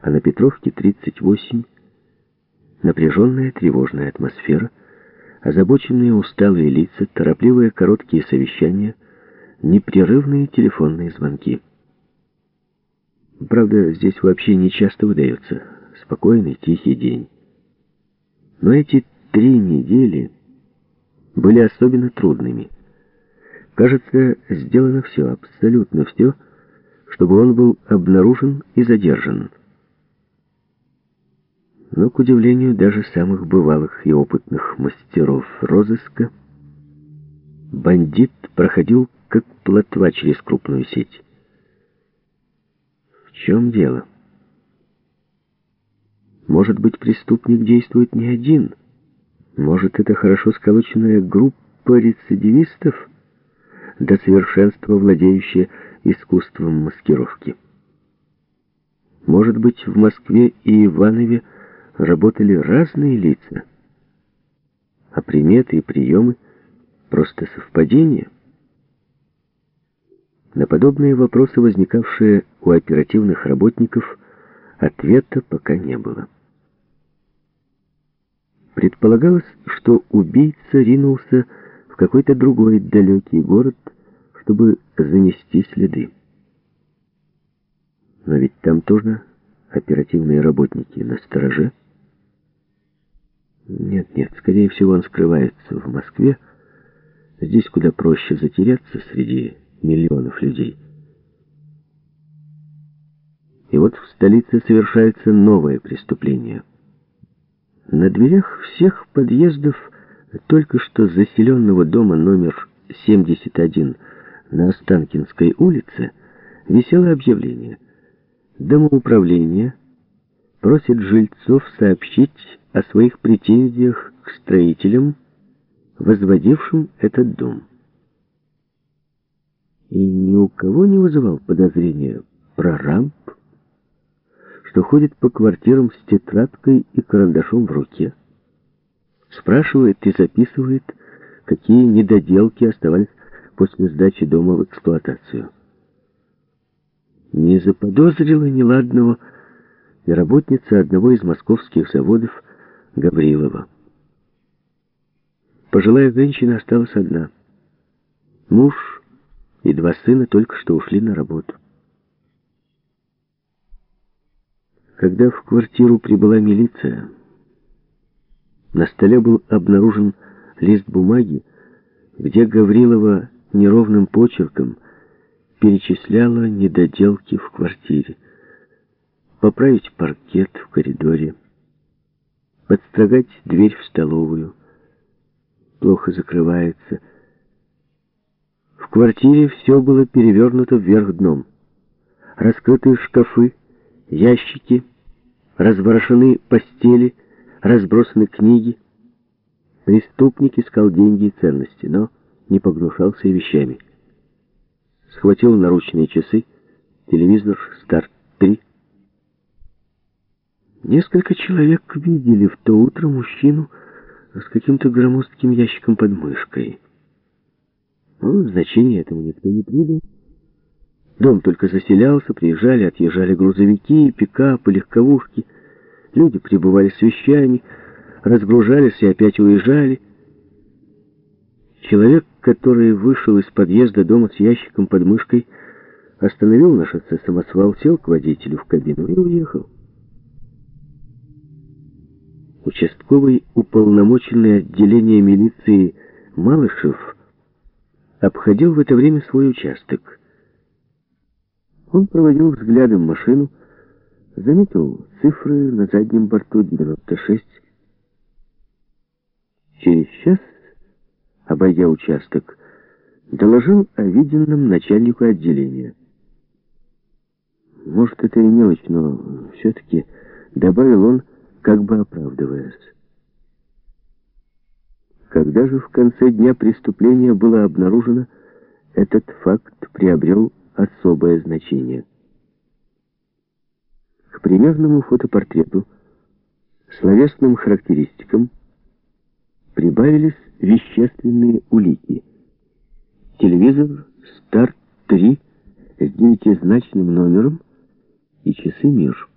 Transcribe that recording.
а на Петровке 38. Напряженная тревожная атмосфера, озабоченные усталые лица, торопливые короткие совещания, непрерывные телефонные звонки. Правда, здесь вообще не часто выдается спокойный, тихий день. Но эти три недели были особенно трудными. Кажется, сделано все, абсолютно все, чтобы он был обнаружен и задержан. Но, к удивлению даже самых бывалых и опытных мастеров розыска, бандит проходил как плотва через крупную сеть. В чем дело? Может быть, преступник действует не один? Может, это хорошо сколоченная группа рецидивистов, до совершенства владеющая искусством маскировки? Может быть, в Москве и Иванове работали разные лица, а приметы и приемы просто совпадения? На подобные вопросы, возникавшие у оперативных работников, ответа пока не было. Предполагалось, что убийца ринулся в какой-то другой далекий город, чтобы занести следы. Но ведь там тоже оперативные работники на стороже. Нет, нет, скорее всего, он скрывается в Москве. Здесь куда проще затеряться среди миллионов людей. И вот в столице совершается новое преступление — на дверях всех подъездов только что заселенного дома номер 71 на Останкинской улице висело объявление. Домоуправление просит жильцов сообщить о своих претензиях к строителям, возводившим этот дом. И ни у кого не вызывал подозрения прораб, что ходит по квартирам с тетрадкой и карандашом в руке, спрашивает и записывает, какие недоделки оставались после сдачи дома в эксплуатацию. Не заподозрила неладного и работница одного из московских заводов Гаврилова. Пожилая женщина осталась одна. Муж и два сына только что ушли на работу. Когда в квартиру прибыла милиция, на столе был обнаружен лист бумаги, где Гаврилова неровным почерком перечисляла недоделки в квартире. Поправить паркет в коридоре, подстрогать дверь в столовую, плохо закрывается. В квартире все было перевернуто вверх дном. Раскрытые шкафы, ящики, разворошены постели, разбросаны книги. Преступник искал деньги и ценности, но не погнушался и вещами. Схватил наручные часы, телевизор «Старт-3». Несколько человек видели в то утро мужчину с каким-то громоздким ящиком под мышкой. Ну, значения этому никто не придал. Дом только заселялся, приезжали, отъезжали грузовики, пикапы, легковушки. Люди прибывали с вещами, разгружались и опять уезжали. Человек, который вышел из подъезда дома с ящиком под мышкой, остановил на шоссе самосвал, сел к водителю в кабину и уехал. Участковый уполномоченный отделение милиции Малышев обходил в это время свой участок. Он проводил взглядом машину, заметил цифры на заднем борту 96. Через час, обойдя участок, доложил о виденном начальнику отделения. Может, это и мелочь, но все-таки добавил он, как бы оправдываясь. Когда же в конце дня преступления было обнаружено, этот факт приобрел особое значение. К примерному фотопортрету, словесным характеристикам прибавились вещественные улики. Телевизор «Старт-3» с девятизначным номером и часы «Мир».